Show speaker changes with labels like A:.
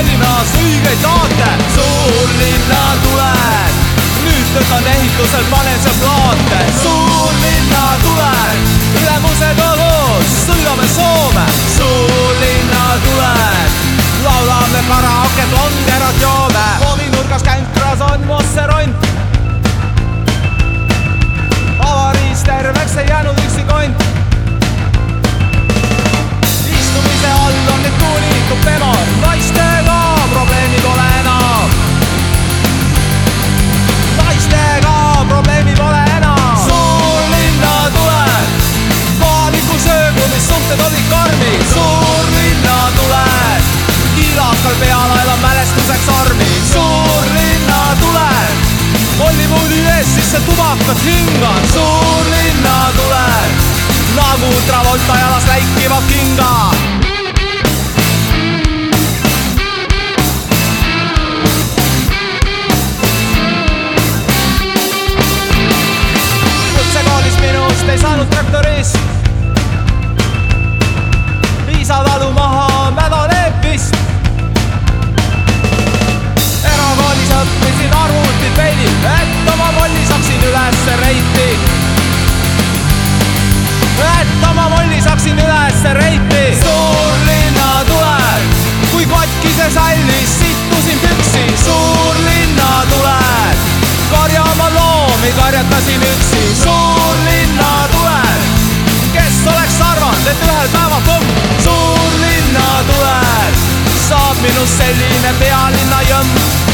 A: Tallinnas õigeid laate, suurlinna tuleb. nüüd töötan ehitusel, panen seal plaate, suurlinna tuleb. ülemusega koos sõidame Soome, suurlinna tuleb laulame karaoket, longerad joome. hoovinurgas känkras on Mosse Sisse tubakat hingan. suurlinna tuleb, nagu Travolta jalas läikivad kingad. kutsekoolis minust ei saanud traktorist. jooksin ülesse reiti. suurlinna tuleb, kui katkises hallis sittusin püksi. suurlinna tuleb, karjama loomi karjatasin üksi. suurlinna tuleb, kes oleks arvanud, et ühel päeval pomm. suurlinna tuleb, saab minust selline pealinna jõmm